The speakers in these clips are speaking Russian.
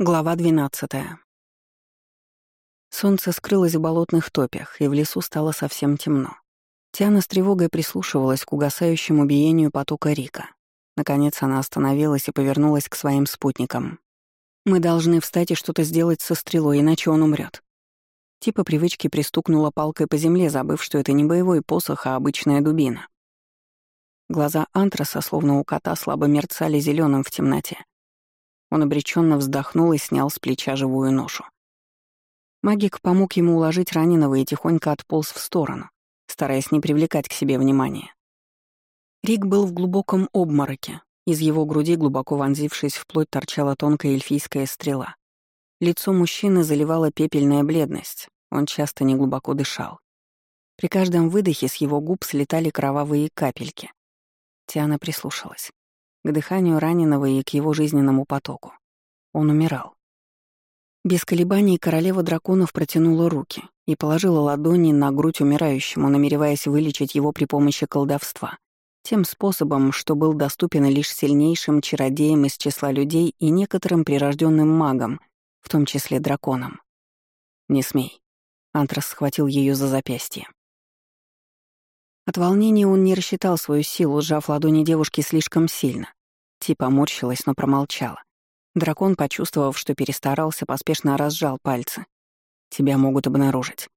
Глава 12. Солнце скрылось в болотных топях, и в лесу стало совсем темно. Тиана с тревогой прислушивалась к угасающему биению потока Рика. Наконец она остановилась и повернулась к своим спутникам. «Мы должны встать и что-то сделать со стрелой, иначе он умрет. Типа привычки пристукнула палкой по земле, забыв, что это не боевой посох, а обычная дубина. Глаза антраса, словно у кота, слабо мерцали зеленым в темноте. Он обреченно вздохнул и снял с плеча живую ношу. Магик помог ему уложить раненого и тихонько отполз в сторону, стараясь не привлекать к себе внимания. Рик был в глубоком обмороке. Из его груди, глубоко вонзившись вплоть, торчала тонкая эльфийская стрела. Лицо мужчины заливала пепельная бледность, он часто неглубоко дышал. При каждом выдохе с его губ слетали кровавые капельки. Тиана прислушалась к дыханию раненого и к его жизненному потоку. Он умирал. Без колебаний королева драконов протянула руки и положила ладони на грудь умирающему, намереваясь вылечить его при помощи колдовства. Тем способом, что был доступен лишь сильнейшим чародеям из числа людей и некоторым прирожденным магам, в том числе драконам. «Не смей». Антрас схватил ее за запястье. От волнения он не рассчитал свою силу, сжав ладони девушки слишком сильно. Ти поморщилась, но промолчала. Дракон, почувствовав, что перестарался, поспешно разжал пальцы. «Тебя могут обнаружить».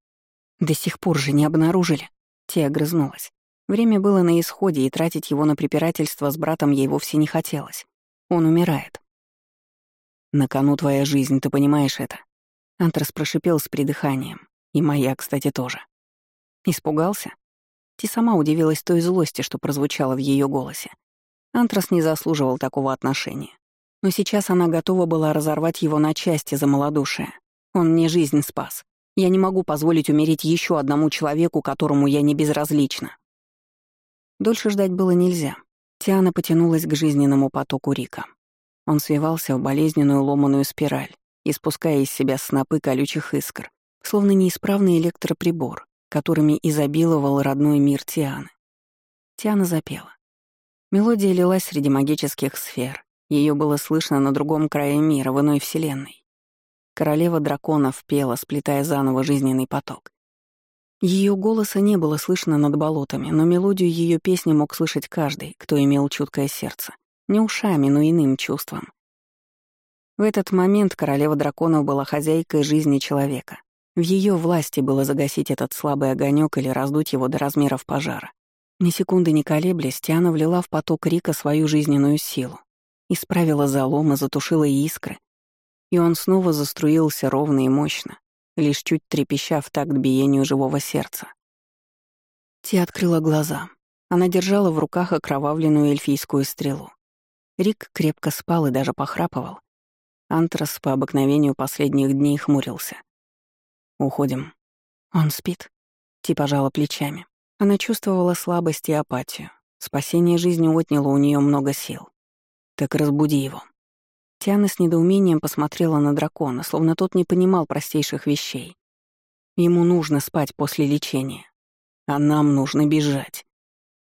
«До сих пор же не обнаружили». Ти огрызнулась. Время было на исходе, и тратить его на препирательство с братом ей вовсе не хотелось. Он умирает. «На кону твоя жизнь, ты понимаешь это?» Антрас прошипел с придыханием. И моя, кстати, тоже. Испугался? Ти сама удивилась той злости, что прозвучало в ее голосе. Антрас не заслуживал такого отношения. Но сейчас она готова была разорвать его на части за малодушие. Он мне жизнь спас. Я не могу позволить умереть еще одному человеку, которому я не безразлична. Дольше ждать было нельзя. Тиана потянулась к жизненному потоку Рика. Он свивался в болезненную ломаную спираль, испуская из себя снопы колючих искр, словно неисправный электроприбор которыми изобиловал родной мир Тианы. Тиана запела. Мелодия лилась среди магических сфер. Ее было слышно на другом крае мира, в иной вселенной. Королева драконов пела, сплетая заново жизненный поток. Ее голоса не было слышно над болотами, но мелодию ее песни мог слышать каждый, кто имел чуткое сердце. Не ушами, но иным чувством. В этот момент королева драконов была хозяйкой жизни человека, в ее власти было загасить этот слабый огонек или раздуть его до размеров пожара. Ни секунды не колеблясь, Тиана влила в поток Рика свою жизненную силу. Исправила заломы, затушила искры. И он снова заструился ровно и мощно, лишь чуть трепеща в такт биению живого сердца. Ти открыла глаза. Она держала в руках окровавленную эльфийскую стрелу. Рик крепко спал и даже похрапывал. Антрас по обыкновению последних дней хмурился — Уходим. Он спит. Ти пожала плечами. Она чувствовала слабость и апатию. Спасение жизни отняло у нее много сил. Так разбуди его. Тиана с недоумением посмотрела на дракона, словно тот не понимал простейших вещей. Ему нужно спать после лечения. А нам нужно бежать.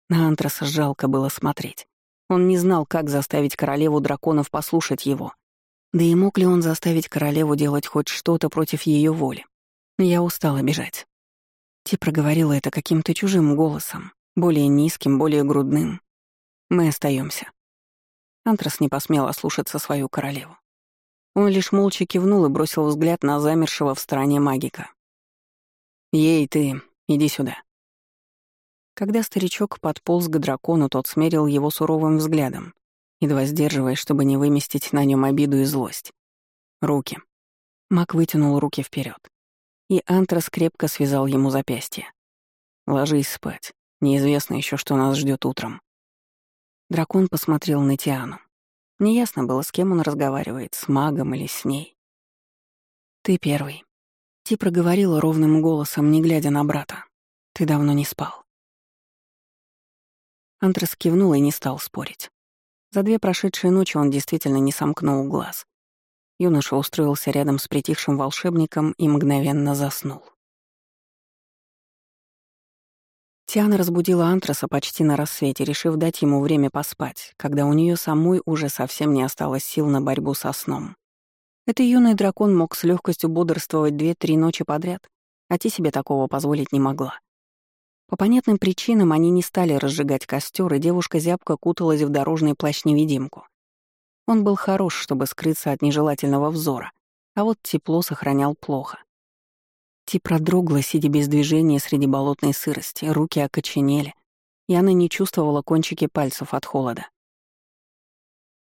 На Антраса жалко было смотреть. Он не знал, как заставить королеву драконов послушать его. Да и мог ли он заставить королеву делать хоть что-то против ее воли? Я устала бежать. Ти проговорила это каким-то чужим голосом, более низким, более грудным. Мы остаемся. Антрас не посмел ослушаться свою королеву. Он лишь молча кивнул и бросил взгляд на замершего в стороне магика. «Ей, ты, иди сюда». Когда старичок подполз к дракону, тот смерил его суровым взглядом, едва сдерживаясь, чтобы не выместить на нем обиду и злость. «Руки». Маг вытянул руки вперед и Антрас крепко связал ему запястье. «Ложись спать. Неизвестно еще, что нас ждет утром». Дракон посмотрел на Тиану. Неясно было, с кем он разговаривает, с магом или с ней. «Ты первый». Ти проговорила ровным голосом, не глядя на брата. «Ты давно не спал». Антрас кивнул и не стал спорить. За две прошедшие ночи он действительно не сомкнул глаз. Юноша устроился рядом с притихшим волшебником и мгновенно заснул. Тиана разбудила Антраса почти на рассвете, решив дать ему время поспать, когда у нее самой уже совсем не осталось сил на борьбу со сном. Этот юный дракон мог с легкостью бодрствовать две-три ночи подряд, а те себе такого позволить не могла. По понятным причинам они не стали разжигать костер, и девушка зябко куталась в дорожный плащ-невидимку. Он был хорош, чтобы скрыться от нежелательного взора, а вот тепло сохранял плохо. Ти продрогла, сидя без движения среди болотной сырости, руки окоченели, и она не чувствовала кончики пальцев от холода.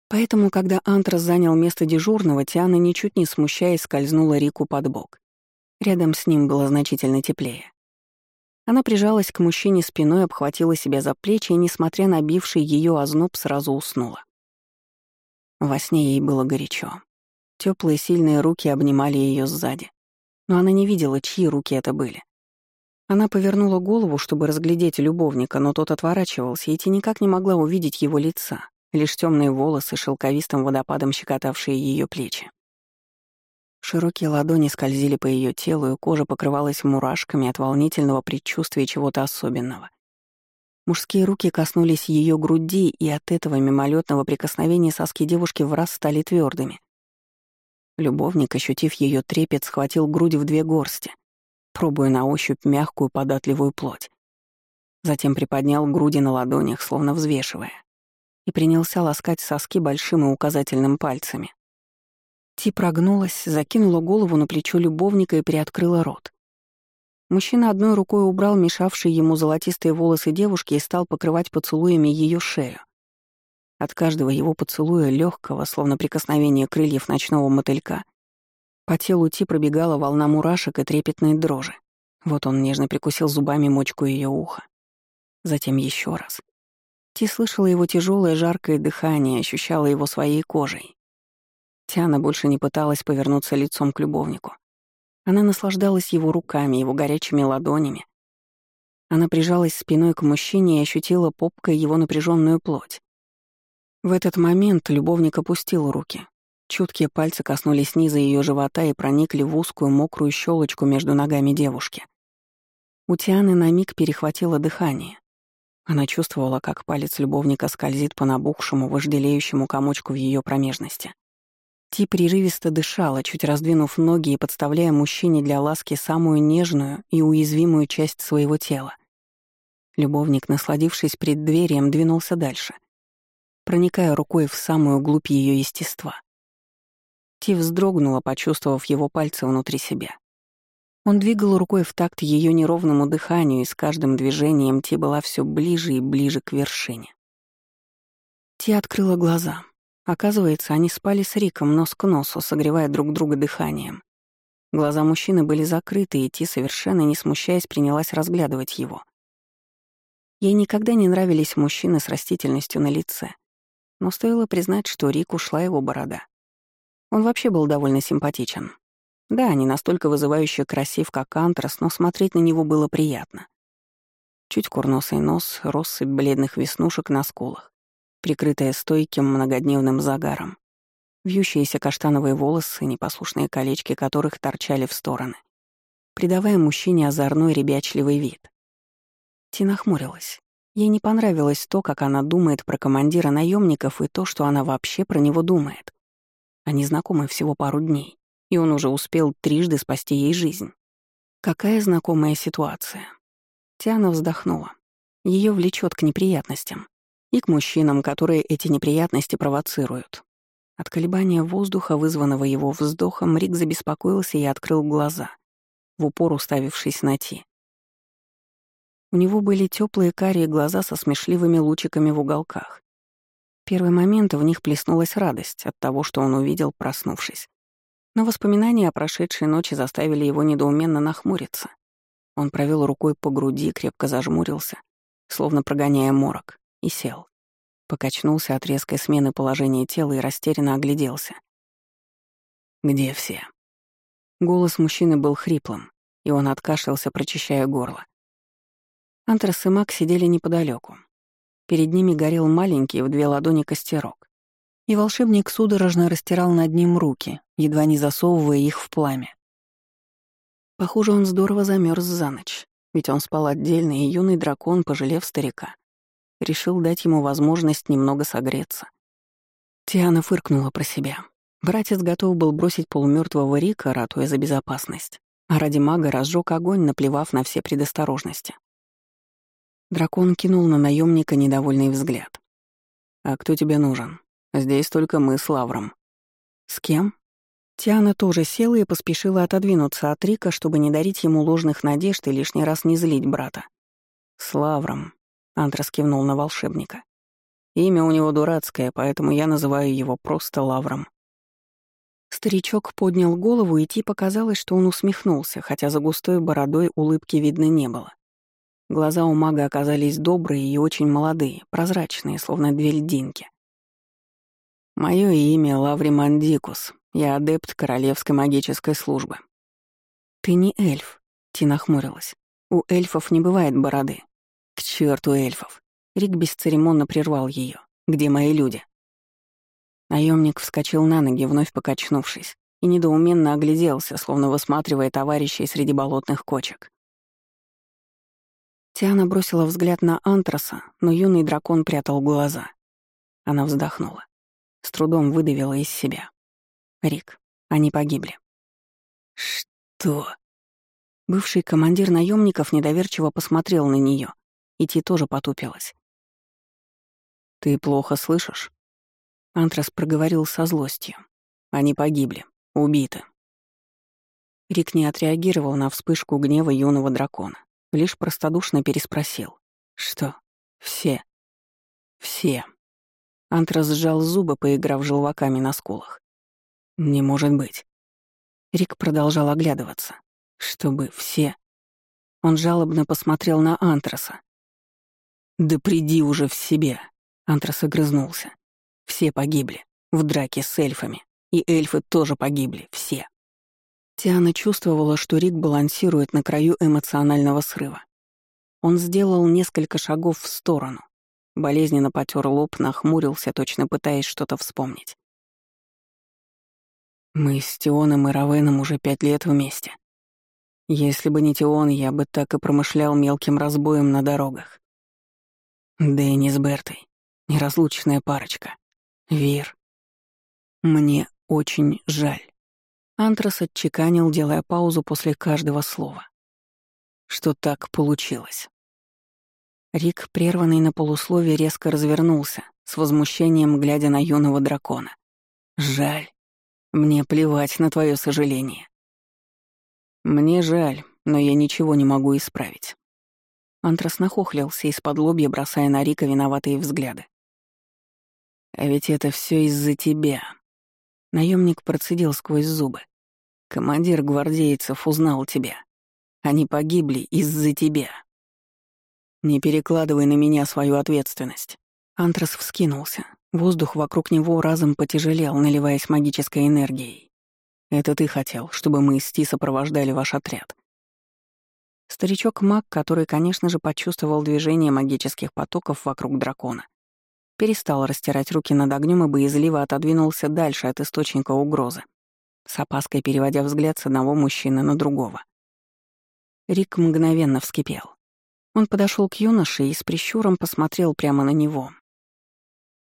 Поэтому, когда Антрас занял место дежурного, Тиана, ничуть не смущаясь, скользнула Рику под бок. Рядом с ним было значительно теплее. Она прижалась к мужчине спиной, обхватила себя за плечи и, несмотря на бивший ее озноб, сразу уснула. Во сне ей было горячо. Теплые сильные руки обнимали ее сзади. Но она не видела, чьи руки это были. Она повернула голову, чтобы разглядеть любовника, но тот отворачивался, и Ти никак не могла увидеть его лица, лишь темные волосы, шелковистым водопадом щекотавшие ее плечи. Широкие ладони скользили по ее телу, и кожа покрывалась мурашками от волнительного предчувствия чего-то особенного. Мужские руки коснулись ее груди, и от этого мимолетного прикосновения соски девушки в раз стали твердыми. Любовник, ощутив ее трепет, схватил грудь в две горсти, пробуя на ощупь мягкую податливую плоть. Затем приподнял груди на ладонях, словно взвешивая, и принялся ласкать соски большим и указательным пальцами. Ти прогнулась, закинула голову на плечо любовника и приоткрыла рот. Мужчина одной рукой убрал мешавшие ему золотистые волосы девушки и стал покрывать поцелуями ее шею. От каждого его поцелуя, легкого, словно прикосновения крыльев ночного мотылька, по телу Ти пробегала волна мурашек и трепетной дрожи. Вот он нежно прикусил зубами мочку ее уха. Затем еще раз. Ти слышала его тяжелое жаркое дыхание, ощущала его своей кожей. Тиана больше не пыталась повернуться лицом к любовнику. Она наслаждалась его руками, его горячими ладонями. Она прижалась спиной к мужчине и ощутила попкой его напряженную плоть. В этот момент любовник опустил руки. Чуткие пальцы коснулись низа ее живота и проникли в узкую мокрую щелочку между ногами девушки. У Тианы на миг перехватило дыхание. Она чувствовала, как палец любовника скользит по набухшему, вожделеющему комочку в ее промежности. Ти прерывисто дышала, чуть раздвинув ноги и подставляя мужчине для ласки самую нежную и уязвимую часть своего тела. Любовник, насладившись преддверием, двинулся дальше, проникая рукой в самую глубь ее естества. Ти вздрогнула, почувствовав его пальцы внутри себя. Он двигал рукой в такт ее неровному дыханию, и с каждым движением Ти была все ближе и ближе к вершине. Ти открыла глаза. Оказывается, они спали с Риком нос к носу, согревая друг друга дыханием. Глаза мужчины были закрыты, и Ти, совершенно не смущаясь, принялась разглядывать его. Ей никогда не нравились мужчины с растительностью на лице. Но стоило признать, что Рик ушла его борода. Он вообще был довольно симпатичен. Да, не настолько вызывающе красив, как Антрас, но смотреть на него было приятно. Чуть курносый нос, россыпь бледных веснушек на скулах прикрытая стойким многодневным загаром. Вьющиеся каштановые волосы, непослушные колечки которых торчали в стороны, придавая мужчине озорной ребячливый вид. Тина хмурилась. Ей не понравилось то, как она думает про командира наемников и то, что она вообще про него думает. Они знакомы всего пару дней, и он уже успел трижды спасти ей жизнь. Какая знакомая ситуация. Тиана вздохнула. Ее влечет к неприятностям и к мужчинам, которые эти неприятности провоцируют. От колебания воздуха, вызванного его вздохом, Рик забеспокоился и открыл глаза, в упор уставившись на Ти. У него были теплые карие глаза со смешливыми лучиками в уголках. Первый момент в них плеснулась радость от того, что он увидел, проснувшись. Но воспоминания о прошедшей ночи заставили его недоуменно нахмуриться. Он провел рукой по груди, крепко зажмурился, словно прогоняя морок, и сел. Покачнулся от резкой смены положения тела и растерянно огляделся. «Где все?» Голос мужчины был хриплым, и он откашлялся, прочищая горло. Антрас и Мак сидели неподалеку. Перед ними горел маленький в две ладони костерок. И волшебник судорожно растирал над ним руки, едва не засовывая их в пламя. Похоже, он здорово замерз за ночь, ведь он спал отдельно, и юный дракон, пожалев старика, решил дать ему возможность немного согреться. Тиана фыркнула про себя. Братец готов был бросить полумертвого Рика, ратуя за безопасность, а ради мага разжег огонь, наплевав на все предосторожности. Дракон кинул на наемника недовольный взгляд. «А кто тебе нужен? Здесь только мы с Лавром». «С кем?» Тиана тоже села и поспешила отодвинуться от Рика, чтобы не дарить ему ложных надежд и лишний раз не злить брата. «С Лавром», — Антрас кивнул на волшебника. «Имя у него дурацкое, поэтому я называю его просто Лавром». Старичок поднял голову, и Ти показалось, что он усмехнулся, хотя за густой бородой улыбки видно не было. Глаза у мага оказались добрые и очень молодые, прозрачные, словно две льдинки. «Мое имя Лаври Мандикус. Я адепт Королевской магической службы». «Ты не эльф», — Ти нахмурилась. «У эльфов не бывает бороды». «К черту эльфов!» Рик бесцеремонно прервал ее. «Где мои люди?» Наемник вскочил на ноги, вновь покачнувшись, и недоуменно огляделся, словно высматривая товарищей среди болотных кочек. Тиана бросила взгляд на Антраса, но юный дракон прятал глаза. Она вздохнула. С трудом выдавила из себя. «Рик, они погибли». «Что?» Бывший командир наемников недоверчиво посмотрел на нее, и Ти тоже потупилась. «Ты плохо слышишь?» Антрас проговорил со злостью. «Они погибли, убиты». Рик не отреагировал на вспышку гнева юного дракона лишь простодушно переспросил. «Что? Все?» «Все». Антрас сжал зубы, поиграв желваками на скулах. «Не может быть». Рик продолжал оглядываться. «Чтобы все...» Он жалобно посмотрел на Антраса. «Да приди уже в себя!» Антрас огрызнулся. «Все погибли. В драке с эльфами. И эльфы тоже погибли. Все». Тиана чувствовала, что Рик балансирует на краю эмоционального срыва. Он сделал несколько шагов в сторону. Болезненно потер лоб, нахмурился, точно пытаясь что-то вспомнить. «Мы с Тионом и Равеном уже пять лет вместе. Если бы не Тион, я бы так и промышлял мелким разбоем на дорогах. Дэнни с Бертой. Неразлучная парочка. Вир. Мне очень жаль. Антрас отчеканил, делая паузу после каждого слова. Что так получилось? Рик, прерванный на полусловие, резко развернулся, с возмущением глядя на юного дракона. «Жаль. Мне плевать на твое сожаление». «Мне жаль, но я ничего не могу исправить». Антрас нахохлился из-под лобья, бросая на Рика виноватые взгляды. «А ведь это все из-за тебя», Наемник процедил сквозь зубы. «Командир гвардейцев узнал тебя. Они погибли из-за тебя. Не перекладывай на меня свою ответственность». Антрас вскинулся. Воздух вокруг него разом потяжелел, наливаясь магической энергией. «Это ты хотел, чтобы мы с Ти сопровождали ваш отряд». Старичок-маг, который, конечно же, почувствовал движение магических потоков вокруг дракона, перестал растирать руки над огнем и боязливо отодвинулся дальше от источника угрозы, с опаской переводя взгляд с одного мужчины на другого. Рик мгновенно вскипел. Он подошел к юноше и с прищуром посмотрел прямо на него.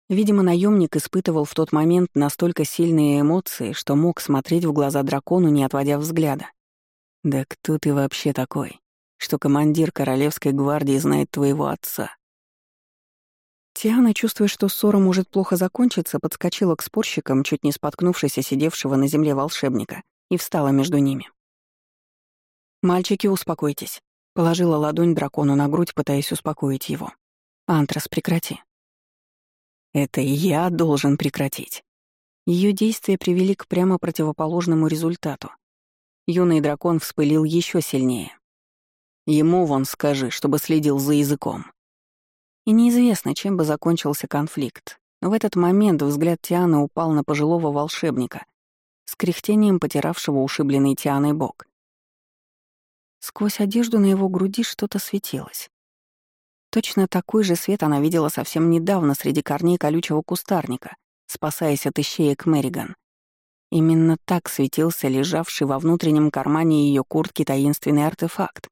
Видимо, наемник испытывал в тот момент настолько сильные эмоции, что мог смотреть в глаза дракону, не отводя взгляда. «Да кто ты вообще такой, что командир Королевской гвардии знает твоего отца?» Тиана, чувствуя, что ссора может плохо закончиться, подскочила к спорщикам, чуть не споткнувшись сидевшего на земле волшебника, и встала между ними. «Мальчики, успокойтесь», — положила ладонь дракону на грудь, пытаясь успокоить его. «Антрас, прекрати». «Это я должен прекратить». Ее действия привели к прямо противоположному результату. Юный дракон вспылил еще сильнее. «Ему вон скажи, чтобы следил за языком». И неизвестно, чем бы закончился конфликт. Но в этот момент взгляд Тианы упал на пожилого волшебника, с кряхтением потиравшего ушибленный Тианой бок. Сквозь одежду на его груди что-то светилось. Точно такой же свет она видела совсем недавно среди корней колючего кустарника, спасаясь от ищеек Мэриган. Именно так светился лежавший во внутреннем кармане ее куртки таинственный артефакт.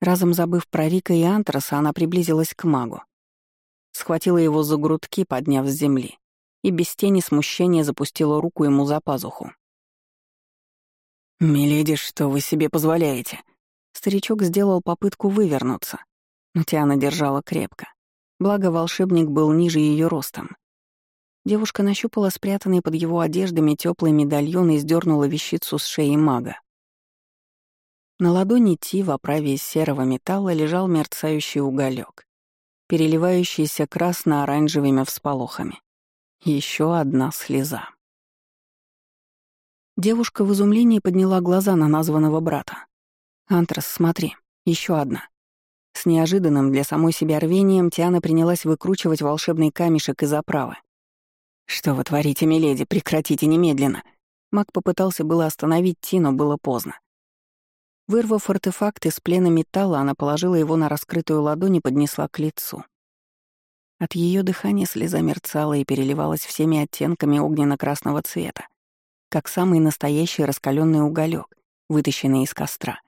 Разом забыв про Рика и Антраса, она приблизилась к магу. Схватила его за грудки, подняв с земли, и без тени смущения запустила руку ему за пазуху. «Миледи, что вы себе позволяете?» Старичок сделал попытку вывернуться, но Тиана держала крепко. Благо, волшебник был ниже ее ростом. Девушка нащупала спрятанный под его одеждами теплый медальон и сдернула вещицу с шеи мага. На ладони Ти в оправе из серого металла лежал мерцающий уголек, переливающийся красно-оранжевыми всполохами. Еще одна слеза. Девушка в изумлении подняла глаза на названного брата. «Антрас, смотри, еще одна». С неожиданным для самой себя рвением Тиана принялась выкручивать волшебный камешек из оправы. «Что вы творите, миледи? Прекратите немедленно!» Маг попытался было остановить Ти, но было поздно. Вырвав артефакт из плена металла, она положила его на раскрытую ладонь и поднесла к лицу. От ее дыхания слеза мерцала и переливалась всеми оттенками огненно-красного цвета как самый настоящий раскаленный уголек, вытащенный из костра.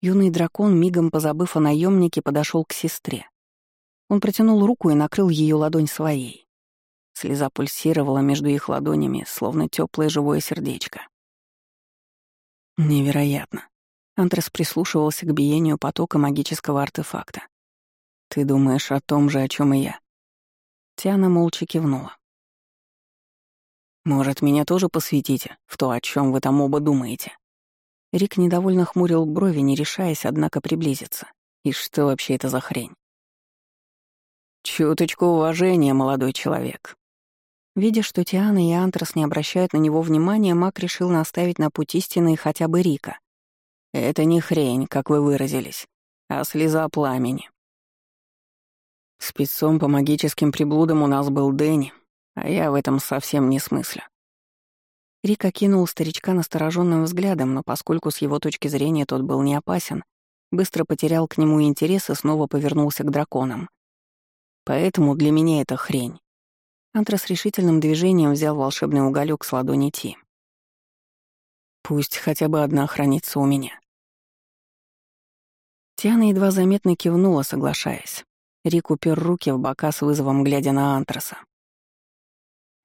Юный дракон, мигом позабыв о наемнике, подошел к сестре. Он протянул руку и накрыл ее ладонь своей. Слеза пульсировала между их ладонями, словно теплое живое сердечко. Невероятно. Антрес прислушивался к биению потока магического артефакта. «Ты думаешь о том же, о чем и я?» Тиана молча кивнула. Может, меня тоже посвятите в то, о чем вы там оба думаете?» Рик недовольно хмурил брови, не решаясь, однако, приблизиться. «И что вообще это за хрень?» «Чуточку уважения, молодой человек». Видя, что Тиана и Антрас не обращают на него внимания, Мак решил наставить на путь истины хотя бы Рика. «Это не хрень, как вы выразились, а слеза пламени». Спецом по магическим приблудам у нас был Дэнни, а я в этом совсем не смыслю. Рик окинул старичка настороженным взглядом, но поскольку с его точки зрения тот был не опасен, быстро потерял к нему интерес и снова повернулся к драконам. Поэтому для меня это хрень. Антрас решительным движением взял волшебный уголек с ладони Ти. Пусть хотя бы одна хранится у меня. Тиана едва заметно кивнула, соглашаясь. Рик упер руки в бока с вызовом, глядя на Антраса.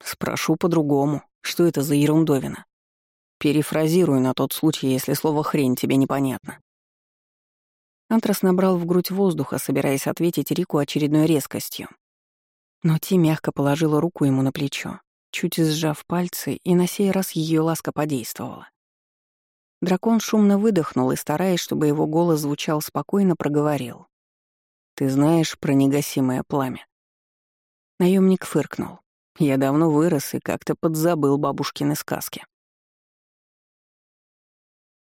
Спрошу по-другому, что это за ерундовина? Перефразирую на тот случай, если слово «хрень» тебе непонятно. Антрас набрал в грудь воздуха, собираясь ответить Рику очередной резкостью. Но Ти мягко положила руку ему на плечо, чуть сжав пальцы, и на сей раз ее ласка подействовала. Дракон шумно выдохнул и, стараясь, чтобы его голос звучал спокойно, проговорил. «Ты знаешь про негасимое пламя?» Наемник фыркнул. Я давно вырос и как-то подзабыл бабушкины сказки.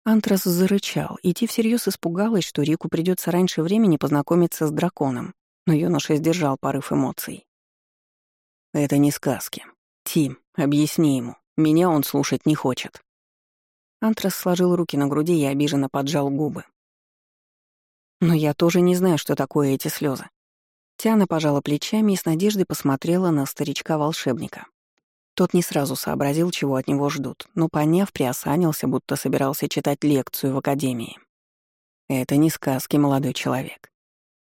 Антрас зарычал, и Ти всерьез испугалась, что Рику придется раньше времени познакомиться с драконом, но юноша сдержал порыв эмоций. «Это не сказки. Тим, объясни ему. Меня он слушать не хочет». Антрас сложил руки на груди и обиженно поджал губы. «Но я тоже не знаю, что такое эти слезы. Тиана пожала плечами и с надеждой посмотрела на старичка-волшебника. Тот не сразу сообразил, чего от него ждут, но, поняв, приосанился, будто собирался читать лекцию в академии. Это не сказки, молодой человек.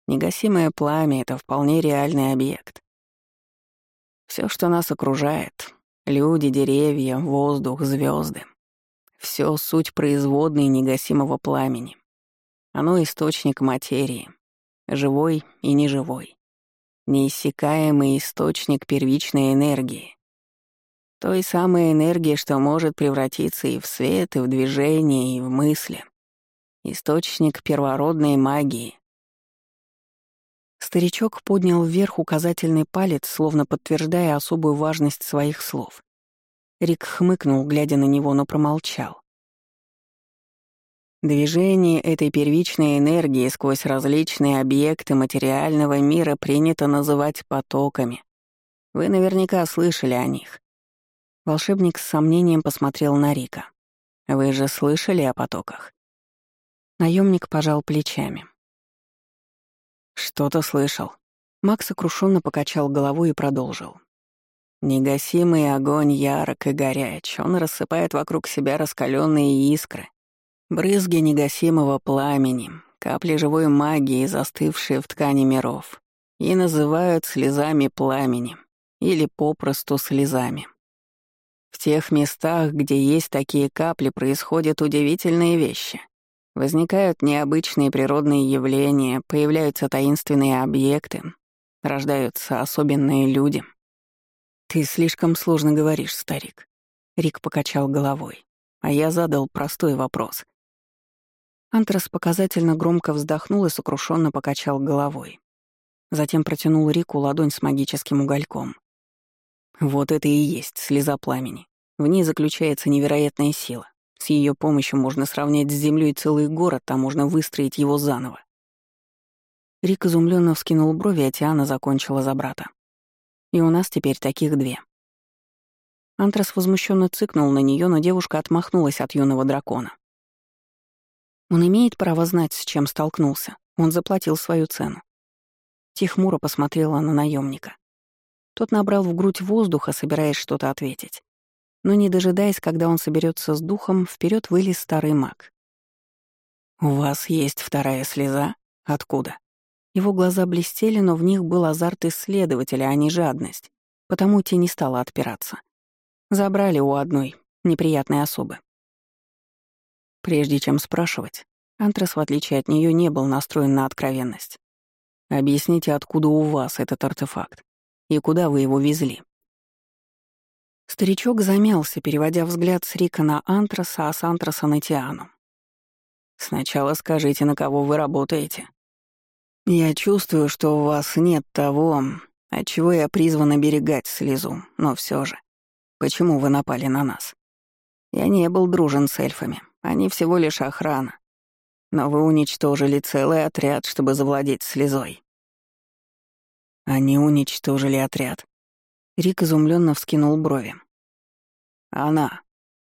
Негасимое пламя — это вполне реальный объект. Все, что нас окружает — люди, деревья, воздух, звезды — все суть производной негасимого пламени. Оно — источник материи, живой и неживой неиссякаемый источник первичной энергии. Той самой энергии, что может превратиться и в свет, и в движение, и в мысли. Источник первородной магии. Старичок поднял вверх указательный палец, словно подтверждая особую важность своих слов. Рик хмыкнул, глядя на него, но промолчал. Движение этой первичной энергии сквозь различные объекты материального мира принято называть потоками. Вы наверняка слышали о них. Волшебник с сомнением посмотрел на Рика. Вы же слышали о потоках? Наемник пожал плечами. Что-то слышал. Макс сокрушенно покачал головой и продолжил. Негасимый огонь ярок и горяч, он рассыпает вокруг себя раскаленные искры, Брызги негасимого пламени, капли живой магии, застывшие в ткани миров, и называют слезами пламени. или попросту слезами. В тех местах, где есть такие капли, происходят удивительные вещи. Возникают необычные природные явления, появляются таинственные объекты, рождаются особенные люди. «Ты слишком сложно говоришь, старик», — Рик покачал головой, а я задал простой вопрос. Антрас показательно громко вздохнул и сокрушенно покачал головой. Затем протянул Рику ладонь с магическим угольком. Вот это и есть слеза пламени. В ней заключается невероятная сила. С ее помощью можно сравнять с землей целый город, а можно выстроить его заново. Рик изумленно вскинул брови, а Тиана закончила за брата. И у нас теперь таких две. Антрас возмущенно цыкнул на нее, но девушка отмахнулась от юного дракона. Он имеет право знать, с чем столкнулся. Он заплатил свою цену. Тихмуро посмотрела на наемника. Тот набрал в грудь воздуха, собираясь что-то ответить. Но не дожидаясь, когда он соберется с духом, вперед вылез старый маг. «У вас есть вторая слеза? Откуда?» Его глаза блестели, но в них был азарт исследователя, а не жадность, потому те не стала отпираться. Забрали у одной неприятной особы. Прежде чем спрашивать, Антрас, в отличие от нее, не был настроен на откровенность. «Объясните, откуда у вас этот артефакт?» И куда вы его везли?» Старичок замялся, переводя взгляд с Рика на Антраса, а с Антраса на Тиану. «Сначала скажите, на кого вы работаете. Я чувствую, что у вас нет того, от чего я призван оберегать слезу, но все же. Почему вы напали на нас? Я не был дружен с эльфами, они всего лишь охрана. Но вы уничтожили целый отряд, чтобы завладеть слезой. Они уничтожили отряд. Рик изумленно вскинул брови. Она.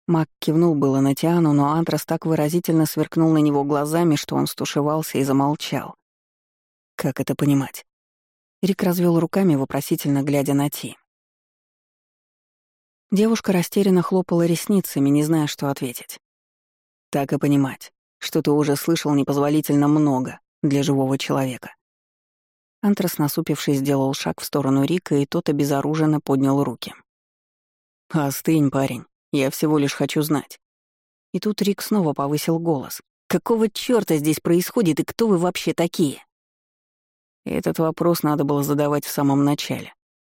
Мак кивнул было на Тиану, но Антрас так выразительно сверкнул на него глазами, что он стушевался и замолчал. Как это понимать? Рик развел руками, вопросительно глядя на Ти. Девушка растерянно хлопала ресницами, не зная, что ответить. Так и понимать, что ты уже слышал непозволительно много для живого человека. Антрас, насупившись, сделал шаг в сторону Рика, и тот обезоруженно поднял руки. «Остынь, парень, я всего лишь хочу знать». И тут Рик снова повысил голос. «Какого чёрта здесь происходит, и кто вы вообще такие?» Этот вопрос надо было задавать в самом начале.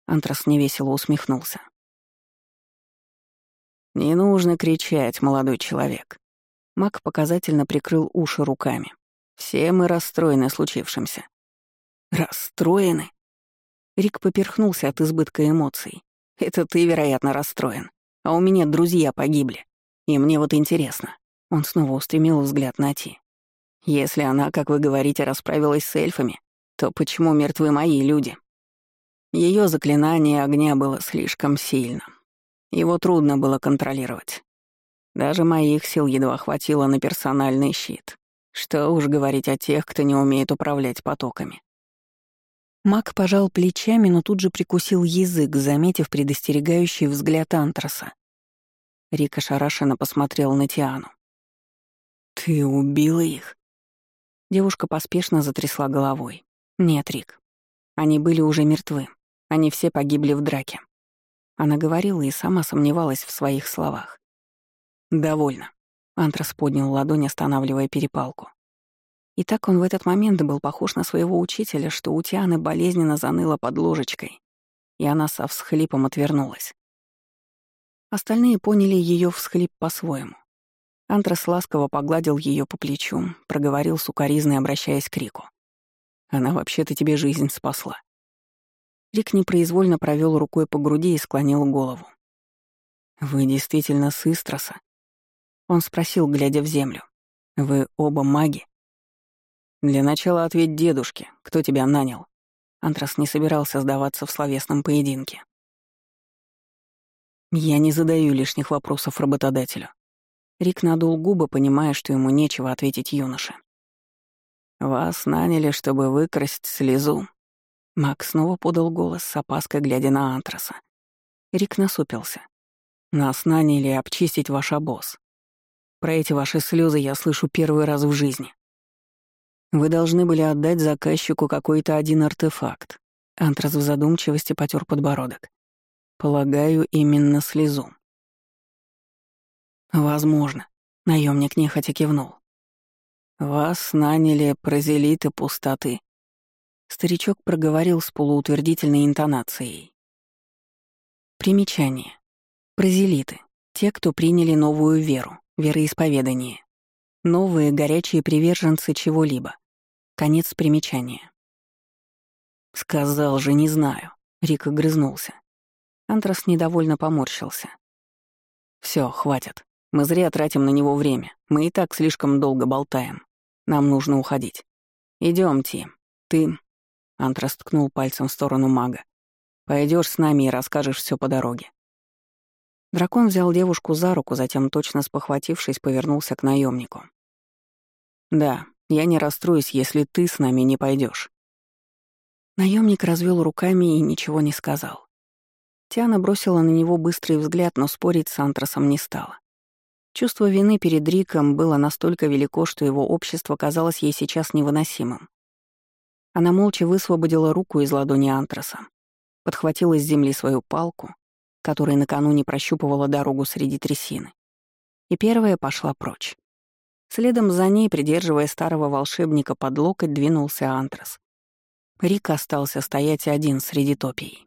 Антрас невесело усмехнулся. «Не нужно кричать, молодой человек». Мак показательно прикрыл уши руками. «Все мы расстроены случившимся. Расстроены? Рик поперхнулся от избытка эмоций. Это ты, вероятно, расстроен. А у меня друзья погибли. И мне вот интересно. Он снова устремил взгляд на Ти. Если она, как вы говорите, расправилась с эльфами, то почему мертвы мои люди? Ее заклинание огня было слишком сильным. Его трудно было контролировать. Даже моих сил едва хватило на персональный щит. Что уж говорить о тех, кто не умеет управлять потоками. Мак пожал плечами, но тут же прикусил язык, заметив предостерегающий взгляд Антраса. Рика шарашенно посмотрел на Тиану. «Ты убила их?» Девушка поспешно затрясла головой. «Нет, Рик. Они были уже мертвы. Они все погибли в драке». Она говорила и сама сомневалась в своих словах. «Довольно». Антрас поднял ладонь, останавливая перепалку. И так он в этот момент был похож на своего учителя, что у Тианы болезненно заныло под ложечкой, и она со всхлипом отвернулась. Остальные поняли ее всхлип по-своему. Антрас ласково погладил ее по плечу, проговорил сукоризной, обращаясь к Рику. «Она вообще-то тебе жизнь спасла». Рик непроизвольно провел рукой по груди и склонил голову. «Вы действительно с Истроса?» Он спросил, глядя в землю. «Вы оба маги?» «Для начала ответь дедушке, кто тебя нанял». Антрас не собирался сдаваться в словесном поединке. «Я не задаю лишних вопросов работодателю». Рик надул губы, понимая, что ему нечего ответить юноше. «Вас наняли, чтобы выкрасть слезу». Макс снова подал голос с опаской, глядя на Антраса. Рик насупился. «Нас наняли обчистить ваш обоз. Про эти ваши слезы я слышу первый раз в жизни. Вы должны были отдать заказчику какой-то один артефакт. Антрас в задумчивости потер подбородок. Полагаю, именно слезу. Возможно. Наемник нехотя кивнул. Вас наняли прозелиты пустоты. Старичок проговорил с полуутвердительной интонацией. Примечание. Прозелиты. Те, кто приняли новую веру, вероисповедание. Новые горячие приверженцы чего-либо. Конец примечания. «Сказал же, не знаю», — Рик огрызнулся. Антрас недовольно поморщился. Все, хватит. Мы зря тратим на него время. Мы и так слишком долго болтаем. Нам нужно уходить. Идем, Ти. Ты...» Антрас ткнул пальцем в сторону мага. Пойдешь с нами и расскажешь все по дороге. Дракон взял девушку за руку, затем, точно спохватившись, повернулся к наемнику. «Да, я не расстроюсь, если ты с нами не пойдешь. Наемник развел руками и ничего не сказал. Тиана бросила на него быстрый взгляд, но спорить с Антрасом не стала. Чувство вины перед Риком было настолько велико, что его общество казалось ей сейчас невыносимым. Она молча высвободила руку из ладони Антраса, подхватила с земли свою палку, которой накануне прощупывала дорогу среди трясины, и первая пошла прочь. Следом за ней, придерживая старого волшебника под локоть, двинулся Антрас. Рик остался стоять один среди топий.